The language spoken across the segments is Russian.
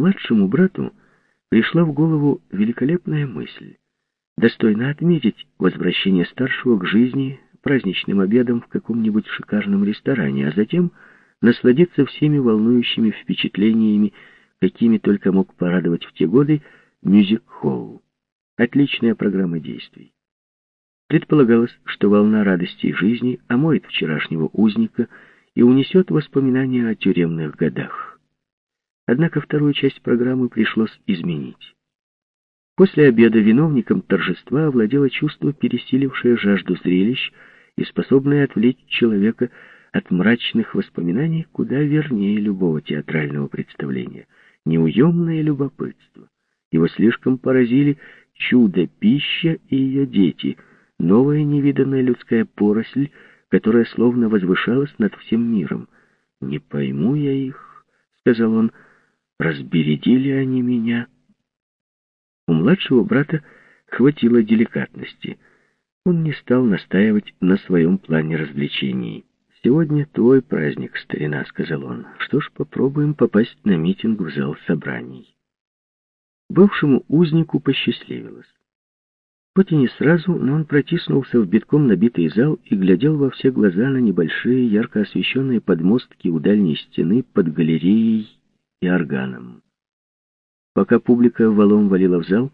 младшему брату пришла в голову великолепная мысль. Достойно отметить возвращение старшего к жизни праздничным обедом в каком-нибудь шикарном ресторане, а затем насладиться всеми волнующими впечатлениями, какими только мог порадовать в те годы мюзик-холл. Отличная программа действий. Предполагалось, что волна радости и жизни омоет вчерашнего узника и унесет воспоминания о тюремных годах. Однако вторую часть программы пришлось изменить. После обеда виновником торжества овладело чувство, пересилившее жажду зрелищ и способное отвлечь человека от мрачных воспоминаний куда вернее любого театрального представления. Неуемное любопытство. Его слишком поразили чудо-пища и ее дети, новая невиданная людская поросль, которая словно возвышалась над всем миром. «Не пойму я их», — сказал он, — «разбередили они меня». У младшего брата хватило деликатности. Он не стал настаивать на своем плане развлечений. «Сегодня твой праздник, старина», — сказал он. «Что ж, попробуем попасть на митинг в зал собраний». Бывшему узнику посчастливилось. Хоть и не сразу, но он протиснулся в битком набитый зал и глядел во все глаза на небольшие, ярко освещенные подмостки у дальней стены под галереей и органом. Пока публика валом валила в зал,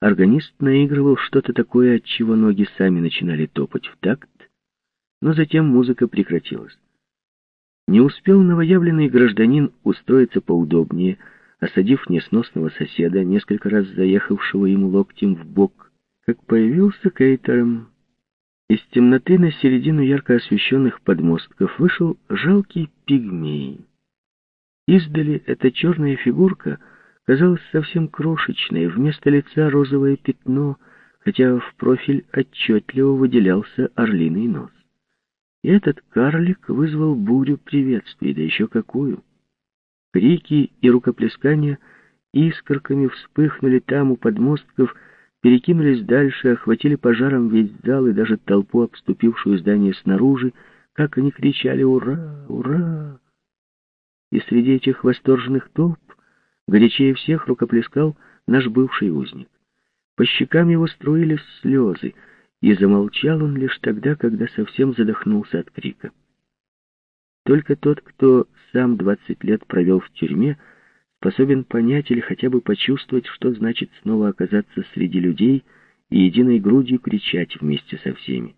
органист наигрывал что-то такое, от чего ноги сами начинали топать в такт, но затем музыка прекратилась. Не успел новоявленный гражданин устроиться поудобнее, осадив несносного соседа, несколько раз заехавшего ему локтем в бок, как появился Кейтером. Из темноты на середину ярко освещенных подмостков вышел жалкий пигмей. Издали эта черная фигурка казалась совсем крошечной, вместо лица розовое пятно, хотя в профиль отчетливо выделялся орлиный нос. И этот карлик вызвал бурю приветствий, да еще какую. Крики и рукоплескания искорками вспыхнули там у подмостков, перекинулись дальше, охватили пожаром весь зал и даже толпу, обступившую здание снаружи, как они кричали «Ура! Ура!». И среди этих восторженных толп горячее всех рукоплескал наш бывший узник. По щекам его струились слезы — и замолчал он лишь тогда, когда совсем задохнулся от крика. Только тот, кто сам двадцать лет провел в тюрьме, способен понять или хотя бы почувствовать, что значит снова оказаться среди людей и единой грудью кричать вместе со всеми.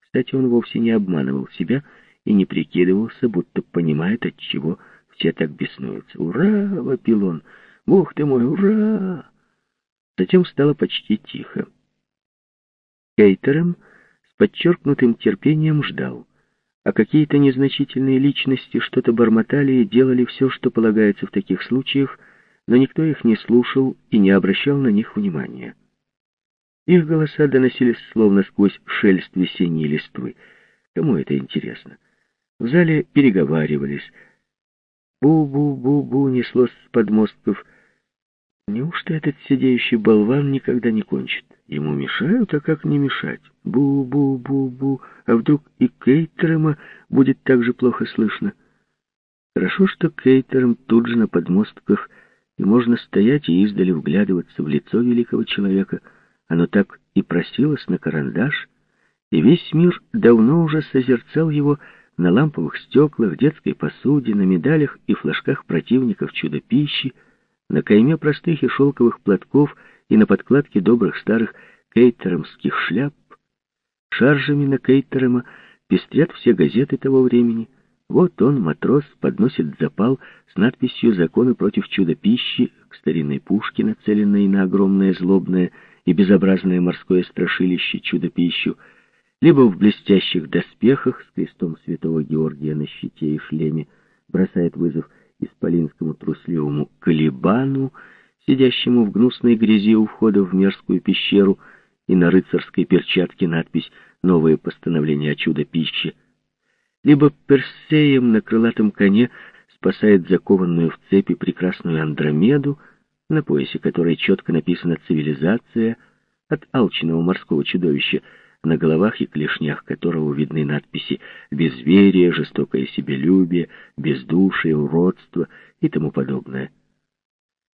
Кстати, он вовсе не обманывал себя и не прикидывался, будто понимает, от чего все так беснуются. «Ура!» — вопил он. «Бог ты мой, ура!» Затем стало почти тихо. Кейтером с подчеркнутым терпением ждал, а какие-то незначительные личности что-то бормотали и делали все, что полагается в таких случаях, но никто их не слушал и не обращал на них внимания. Их голоса доносились словно сквозь шелест весенней листвы. Кому это интересно? В зале переговаривались. Бу-бу-бу-бу неслось с подмостков. Неужто этот сидящий болван никогда не кончит? Ему мешают, а как не мешать? Бу-бу-бу-бу. А вдруг и Кейтерема будет так же плохо слышно? Хорошо, что Кейтером тут же на подмостках, и можно стоять и издали вглядываться в лицо великого человека. Оно так и просилось на карандаш, и весь мир давно уже созерцал его на ламповых стеклах, детской посуде, на медалях и флажках противников чудо-пищи, на кайме простых и шелковых платков — и на подкладке добрых старых кейтеромских шляп, шаржами на кейтерема пестрят все газеты того времени. Вот он, матрос, подносит запал с надписью «Законы против чудо-пищи» к старинной пушке, нацеленной на огромное злобное и безобразное морское страшилище чудо-пищу, либо в блестящих доспехах с крестом святого Георгия на щите и шлеме бросает вызов исполинскому трусливому Калибану, сидящему в гнусной грязи у входа в мерзкую пещеру, и на рыцарской перчатке надпись «Новое постановление о чудо-пище», либо Персеем на крылатом коне спасает закованную в цепи прекрасную Андромеду, на поясе которой четко написано «Цивилизация» от алчного морского чудовища, на головах и клешнях которого видны надписи «Безверие», «Жестокое себелюбие», «Бездушие», «Уродство» и тому подобное.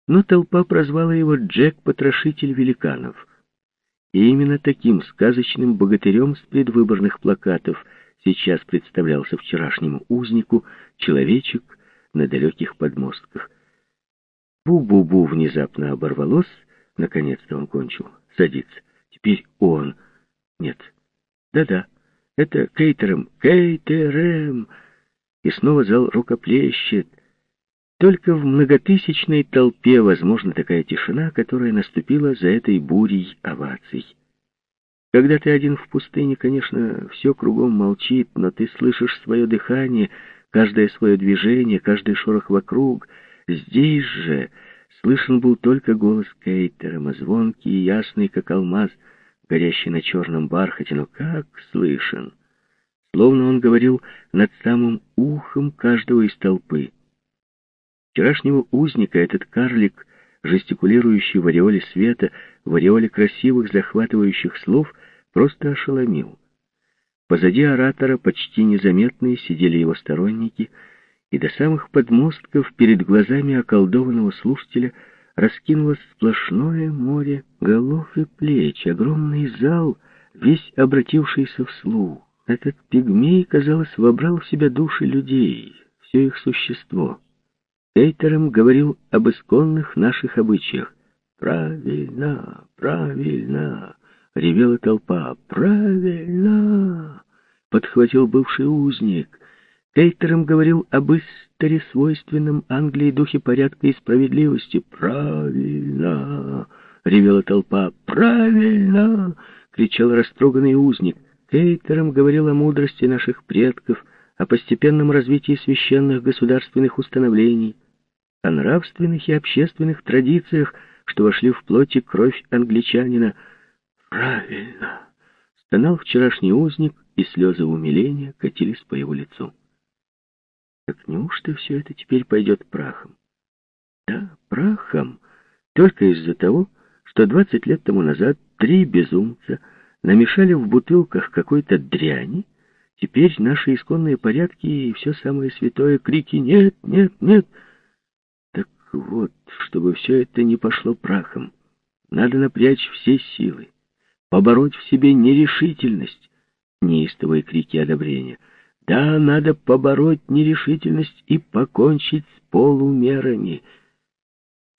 но толпа прозвала его Джек-потрошитель великанов. И именно таким сказочным богатырем с предвыборных плакатов сейчас представлялся вчерашнему узнику человечек на далеких подмостках. Бу-бу-бу внезапно оборвалось, наконец-то он кончил. Садится. Теперь он. Нет. Да-да. Это Кейтером. Кейтерем. И снова зал рукоплещет. Только в многотысячной толпе возможна такая тишина, которая наступила за этой бурей оваций. Когда ты один в пустыне, конечно, все кругом молчит, но ты слышишь свое дыхание, каждое свое движение, каждый шорох вокруг. Здесь же слышен был только голос Кейтера, звонкий и ясный, как алмаз, горящий на черном бархате, но как слышен! Словно он говорил над самым ухом каждого из толпы. Вчерашнего узника этот карлик, жестикулирующий в ореоле света, в ореоле красивых захватывающих слов, просто ошеломил. Позади оратора, почти незаметные, сидели его сторонники, и до самых подмостков перед глазами околдованного слушателя раскинулось сплошное море голов и плеч, огромный зал, весь обратившийся вслух. Этот пигмей, казалось, вобрал в себя души людей, все их существо. Кейтером говорил об исконных наших обычаях. «Правильно, правильно!» — ревела толпа. «Правильно!» — подхватил бывший узник. Кейтером говорил об исторе свойственном Англии духе порядка и справедливости. «Правильно!» — ревела толпа. «Правильно!» — кричал растроганный узник. Кейтером говорил о мудрости наших предков, о постепенном развитии священных государственных установлений о нравственных и общественных традициях, что вошли в плоть и кровь англичанина. «Правильно!» — стонал вчерашний узник, и слезы умиления катились по его лицу. Так неужто все это теперь пойдет прахом? Да, прахом, только из-за того, что двадцать лет тому назад три безумца намешали в бутылках какой-то дряни, теперь наши исконные порядки и все самое святое крики «Нет, нет, нет!» вот, чтобы все это не пошло прахом, надо напрячь все силы, побороть в себе нерешительность, неистовые крики одобрения. Да, надо побороть нерешительность и покончить с полумерами.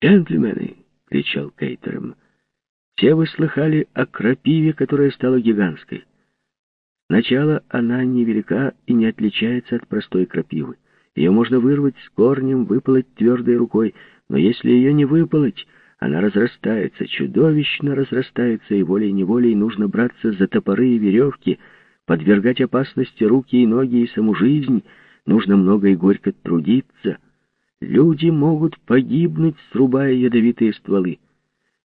«Джентльмены!» — кричал Кейтером. «Все вы слыхали о крапиве, которая стала гигантской. Сначала она невелика и не отличается от простой крапивы. Ее можно вырвать с корнем, выполоть твердой рукой, но если ее не выполоть, она разрастается, чудовищно разрастается, и волей-неволей нужно браться за топоры и веревки, подвергать опасности руки и ноги и саму жизнь, нужно много и горько трудиться. Люди могут погибнуть, срубая ядовитые стволы.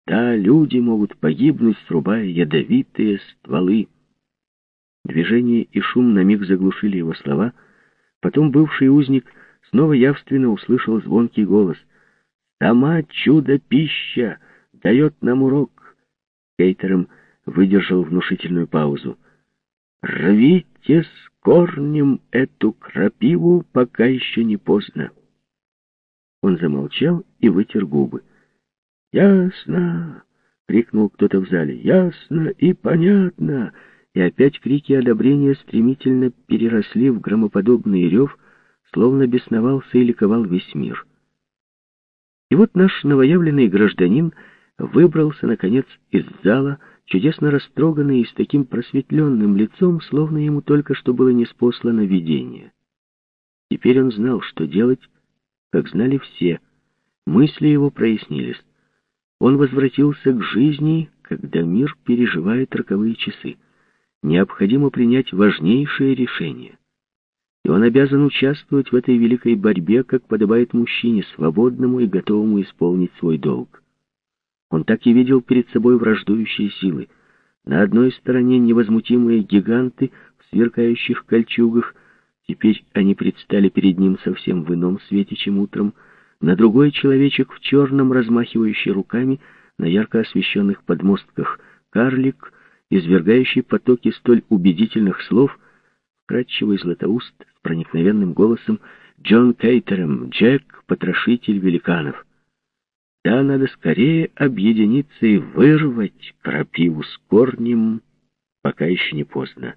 Да, люди могут погибнуть, срубая ядовитые стволы. Движение и шум на миг заглушили его слова — Потом бывший узник снова явственно услышал звонкий голос. «Сама чудо-пища дает нам урок!» Кейтером выдержал внушительную паузу. «Рвите с корнем эту крапиву, пока еще не поздно!» Он замолчал и вытер губы. «Ясно!» — крикнул кто-то в зале. «Ясно и понятно!» и опять крики одобрения стремительно переросли в громоподобный рев, словно бесновался и ликовал весь мир. И вот наш новоявленный гражданин выбрался, наконец, из зала, чудесно растроганный и с таким просветленным лицом, словно ему только что было неспослано видение. Теперь он знал, что делать, как знали все. Мысли его прояснились. Он возвратился к жизни, когда мир переживает роковые часы необходимо принять важнейшее решение. И он обязан участвовать в этой великой борьбе, как подобает мужчине, свободному и готовому исполнить свой долг. Он так и видел перед собой враждующие силы. На одной стороне невозмутимые гиганты в сверкающих кольчугах, теперь они предстали перед ним совсем в ином свете, чем утром, на другой человечек в черном, размахивающий руками на ярко освещенных подмостках, карлик — извергающий потоки столь убедительных слов, вкрадчивый златоуст с проникновенным голосом Джон Кейтером, Джек, потрошитель великанов. Да, надо скорее объединиться и вырвать крапиву с корнем, пока еще не поздно.